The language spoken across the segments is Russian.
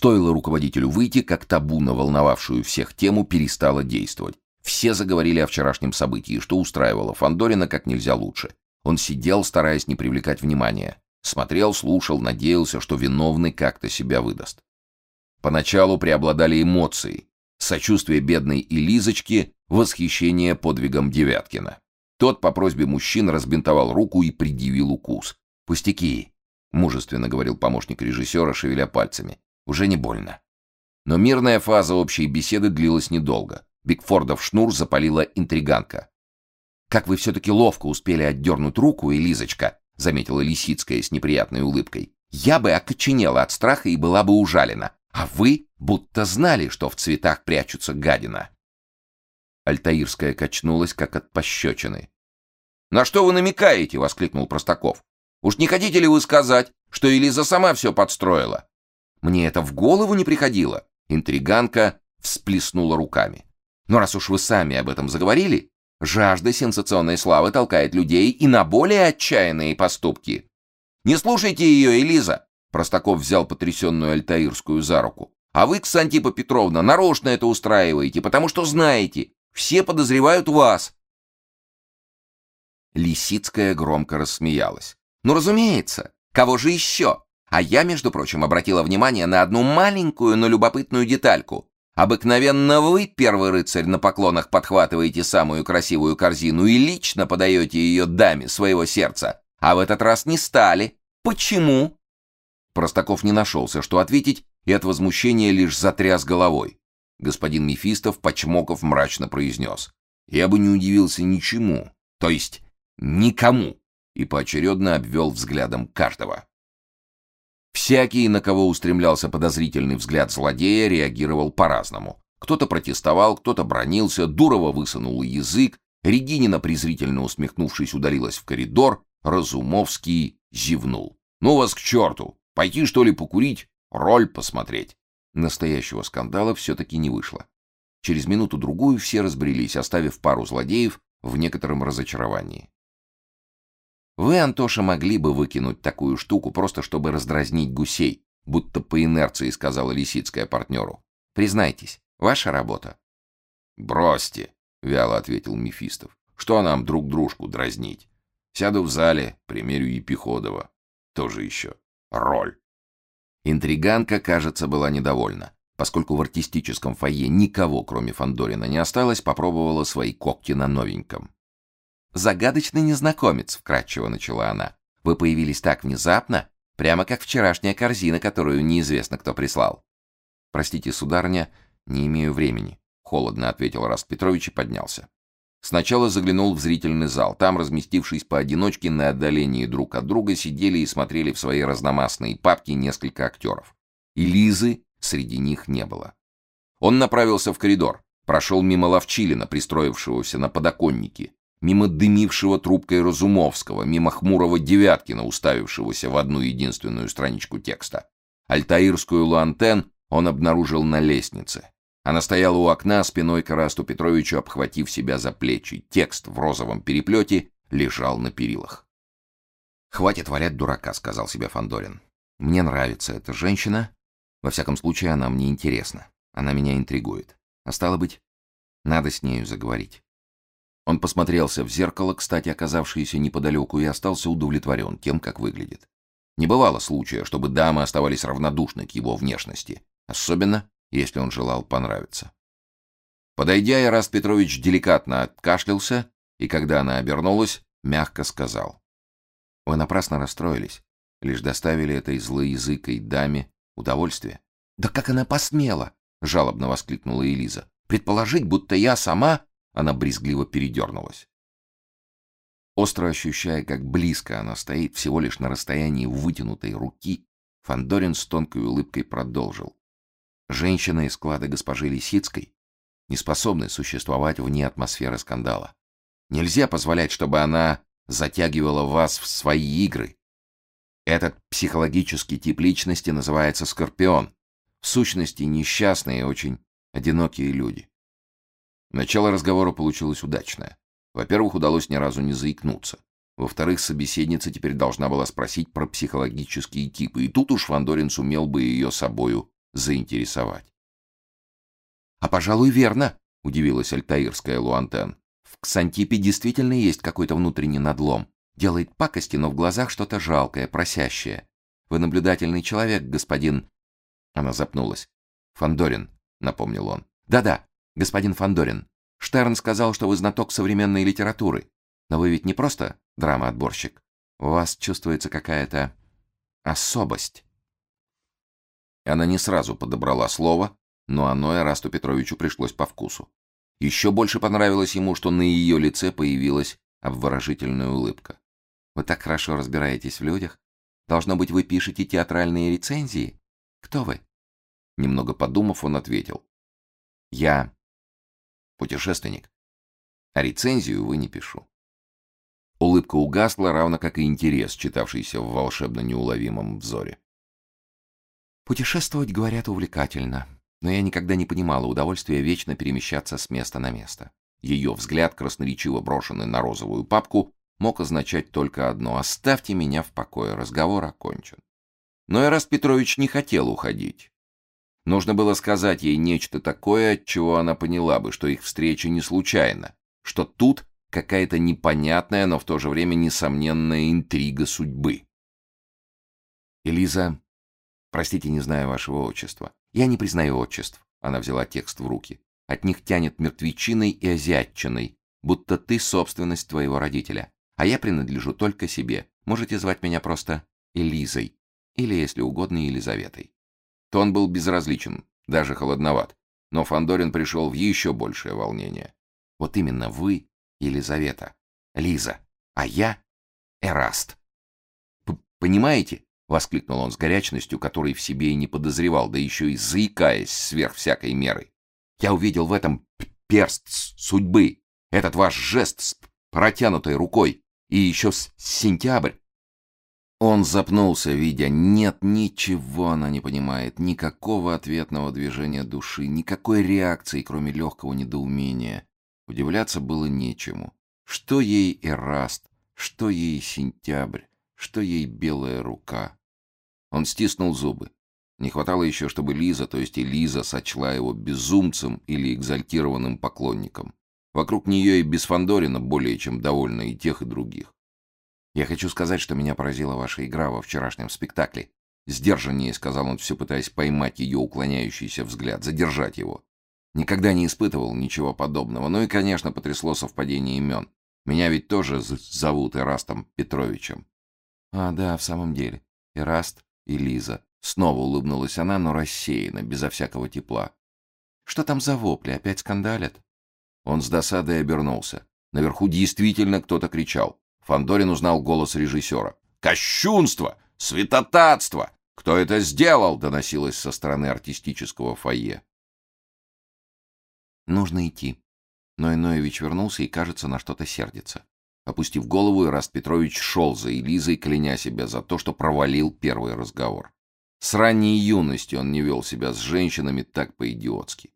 Стоило руководителю выйти, как табу на волновавшую всех тему перестало действовать. Все заговорили о вчерашнем событии, что устраивало Фандорина как нельзя лучше. Он сидел, стараясь не привлекать внимания. Смотрел, слушал, надеялся, что виновный как-то себя выдаст. Поначалу преобладали эмоции. Сочувствие бедной Элизочки, восхищение подвигом Девяткина. Тот по просьбе мужчин разбинтовал руку и предъявил укус. «Пустяки», — мужественно говорил помощник режиссера, шевеля пальцами. «Уже не больно». Но мирная фаза общей беседы длилась недолго. Бигфордов шнур запалила интриганка. «Как вы все-таки ловко успели отдернуть руку, Элизочка», — заметила Лисицкая с неприятной улыбкой. «Я бы окоченела от страха и была бы ужалена. А вы будто знали, что в цветах прячутся гадина». Альтаирская качнулась, как от пощечины. «На что вы намекаете?» — воскликнул Простаков. «Уж не хотите ли вы сказать, что Элиза сама все подстроила?» «Мне это в голову не приходило!» Интриганка всплеснула руками. «Но раз уж вы сами об этом заговорили, жажда сенсационной славы толкает людей и на более отчаянные поступки. Не слушайте ее, Элиза!» Простаков взял потрясенную Альтаирскую за руку. «А вы, Ксантипа Петровна, нарочно это устраиваете, потому что знаете, все подозревают вас». Лисицкая громко рассмеялась. «Ну, разумеется, кого же еще? А я, между прочим, обратила внимание на одну маленькую, но любопытную детальку. Обыкновенно вы, первый рыцарь, на поклонах подхватываете самую красивую корзину и лично подаете ее даме своего сердца, а в этот раз не стали. Почему?» Простаков не нашелся, что ответить, и от возмущения лишь затряс головой. Господин Мефистов, почмоков, мрачно произнес. «Я бы не удивился ничему, то есть никому», и поочередно обвел взглядом каждого. Всякий, на кого устремлялся подозрительный взгляд злодея, реагировал по-разному. Кто-то протестовал, кто-то бронился, Дурова высунул язык, Регинина, презрительно усмехнувшись, удалилась в коридор, Разумовский зевнул. «Ну вас к черту! Пойти, что ли, покурить? Роль посмотреть!» Настоящего скандала все-таки не вышло. Через минуту-другую все разбрелись, оставив пару злодеев в некотором разочаровании. Вы, Антоша, могли бы выкинуть такую штуку, просто чтобы раздразнить гусей, будто по инерции сказала Лисицкая партнеру. Признайтесь, ваша работа. «Бросьте», — вяло ответил Мефистов. «Что нам друг дружку дразнить? Сяду в зале, примерю Епиходова. Тоже еще. Роль». Интриганка, кажется, была недовольна. Поскольку в артистическом фойе никого, кроме Фандорина, не осталось, попробовала свои когти на новеньком. «Загадочный незнакомец», — вкратчиво начала она. «Вы появились так внезапно, прямо как вчерашняя корзина, которую неизвестно кто прислал». «Простите, сударыня, не имею времени», — холодно ответил Раст Петрович и поднялся. Сначала заглянул в зрительный зал. Там, разместившись поодиночке на отдалении друг от друга, сидели и смотрели в свои разномастные папки несколько актеров. И Лизы среди них не было. Он направился в коридор, прошел мимо Ловчилина, пристроившегося на подоконнике, мимо дымившего трубкой Разумовского, мимо хмурого Девяткина, уставившегося в одну единственную страничку текста. Альтаирскую лантен он обнаружил на лестнице. Она стояла у окна, спиной к Расту Петровичу, обхватив себя за плечи. Текст в розовом переплете лежал на перилах. «Хватит валять дурака», — сказал себе Фандорин. «Мне нравится эта женщина. Во всяком случае, она мне интересна. Она меня интригует. А стало быть, надо с нею заговорить». Он посмотрелся в зеркало, кстати, оказавшееся неподалеку, и остался удовлетворен тем, как выглядит. Не бывало случая, чтобы дамы оставались равнодушны к его внешности, особенно если он желал понравиться. Подойдя, Ираст Петрович деликатно откашлялся, и когда она обернулась, мягко сказал. «Вы напрасно расстроились, лишь доставили этой злоязыкой даме удовольствие». «Да как она посмела!» — жалобно воскликнула Элиза. «Предположить, будто я сама...» Она брезгливо передернулась. Остро ощущая, как близко она стоит, всего лишь на расстоянии вытянутой руки, Фандорин с тонкой улыбкой продолжил. Женщина из склада госпожи Лисицкой не способны существовать вне атмосферы скандала. Нельзя позволять, чтобы она затягивала вас в свои игры. Этот психологический тип личности называется скорпион. В сущности, несчастные и очень одинокие люди. Начало разговора получилось удачное. Во-первых, удалось ни разу не заикнуться. Во-вторых, собеседница теперь должна была спросить про психологические типы, и тут уж Фандорин сумел бы ее собою заинтересовать. «А, пожалуй, верно», — удивилась альтаирская Луантен. «В Ксантипе действительно есть какой-то внутренний надлом. Делает пакости, но в глазах что-то жалкое, просящее. Вы наблюдательный человек, господин...» Она запнулась. «Фандорин», — напомнил он. «Да-да, господин Фандорин. Штерн сказал, что вы знаток современной литературы. Но вы ведь не просто драма-отборщик. У вас чувствуется какая-то особость». Она не сразу подобрала слово, но оно Эрасту Петровичу пришлось по вкусу. Еще больше понравилось ему, что на ее лице появилась обворожительная улыбка. «Вы так хорошо разбираетесь в людях. Должно быть, вы пишете театральные рецензии? Кто вы?» Немного подумав, он ответил. «Я путешественник, а рецензию вы не пишу». Улыбка угасла, равно как и интерес, читавшийся в волшебно неуловимом взоре. Путешествовать, говорят, увлекательно, но я никогда не понимала удовольствия вечно перемещаться с места на место. Ее взгляд, красноречиво брошенный на розовую папку, мог означать только одно — «Оставьте меня в покое, разговор окончен». Но Эраст Петрович не хотел уходить. Нужно было сказать ей нечто такое, от чего она поняла бы, что их встреча не случайна, что тут какая-то непонятная, но в то же время несомненная интрига судьбы. Элиза Простите, не знаю вашего отчества. Я не признаю отчеств. Она взяла текст в руки. От них тянет мертвечиной и азиатчиной, будто ты собственность твоего родителя. А я принадлежу только себе. Можете звать меня просто Элизой. Или, если угодно, Елизаветой. Тон был безразличен, даже холодноват. Но Фандорин пришел в еще большее волнение. Вот именно вы, Елизавета, Лиза, а я Эраст. Понимаете? Воскликнул он с горячностью, которой в себе и не подозревал, да еще и заикаясь сверх всякой меры. «Я увидел в этом перст судьбы, этот ваш жест с протянутой рукой, и еще с сентябрь». Он запнулся, видя, нет, ничего она не понимает, никакого ответного движения души, никакой реакции, кроме легкого недоумения. Удивляться было нечему. Что ей Эраст, что ей сентябрь, что ей белая рука. Он стиснул зубы. Не хватало еще, чтобы Лиза, то есть и Лиза, сочла его безумцем или экзальтированным поклонником. Вокруг нее и без Фандорина более чем довольна и тех, и других. «Я хочу сказать, что меня поразила ваша игра во вчерашнем спектакле», Сдержаннее сказал он, все пытаясь поймать ее уклоняющийся взгляд, задержать его. Никогда не испытывал ничего подобного. Ну и, конечно, потрясло совпадение имен. Меня ведь тоже зовут Эрастом Петровичем. А, да, в самом деле. Эраст и Лиза. Снова улыбнулась она, но рассеянно, безо всякого тепла. «Что там за вопли? Опять скандалят?» Он с досадой обернулся. Наверху действительно кто-то кричал. Фандорин узнал голос режиссера. «Кощунство! Святотатство! Кто это сделал?» доносилось со стороны артистического фойе. «Нужно идти». Но Иноевич вернулся и, кажется, на что-то сердится. Опустив голову, Ираст Петрович шел за Элизой, кляня себя за то, что провалил первый разговор. С ранней юности он не вел себя с женщинами так по-идиотски.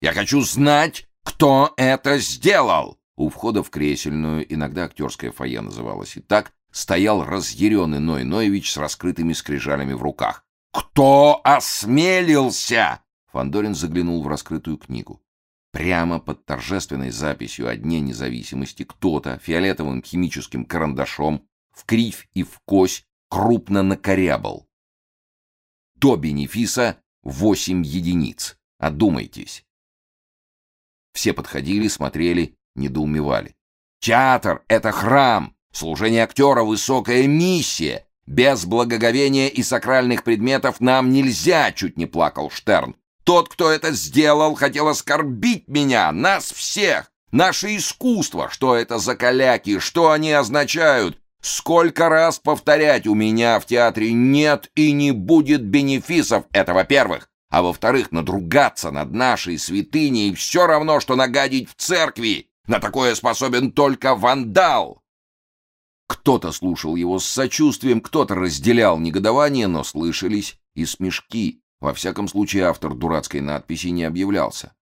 «Я хочу знать, кто это сделал!» У входа в кресельную, иногда актерское фойе называлось и так, стоял разъяренный Ной Ноевич с раскрытыми скрижалями в руках. «Кто осмелился?» Фандорин заглянул в раскрытую книгу. Прямо под торжественной записью о Дне независимости кто-то фиолетовым химическим карандашом в кривь и в кось крупно накорябал. До бенефиса 8 единиц. Одумайтесь. Все подходили, смотрели, недоумевали. Театр — это храм, служение актера — высокая миссия. Без благоговения и сакральных предметов нам нельзя, чуть не плакал Штерн. Тот, кто это сделал, хотел оскорбить меня, нас всех, наше искусство. Что это за каляки, что они означают? Сколько раз повторять у меня в театре нет и не будет бенефисов, это во-первых. А во-вторых, надругаться над нашей святыней все равно, что нагадить в церкви. На такое способен только вандал. Кто-то слушал его с сочувствием, кто-то разделял негодование, но слышались и смешки. Во всяком случае, автор дурацкой надписи не объявлялся.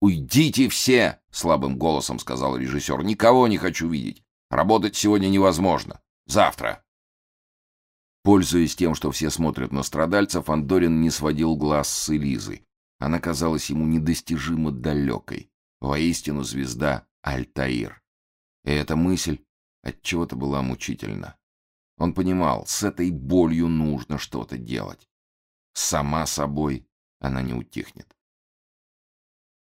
«Уйдите все!» — слабым голосом сказал режиссер. «Никого не хочу видеть. Работать сегодня невозможно. Завтра». Пользуясь тем, что все смотрят на страдальцев, Андорин не сводил глаз с Элизы. Она казалась ему недостижимо далекой. Воистину звезда Альтаир. И эта мысль отчего-то была мучительна. Он понимал, с этой болью нужно что-то делать. Сама собой она не утихнет.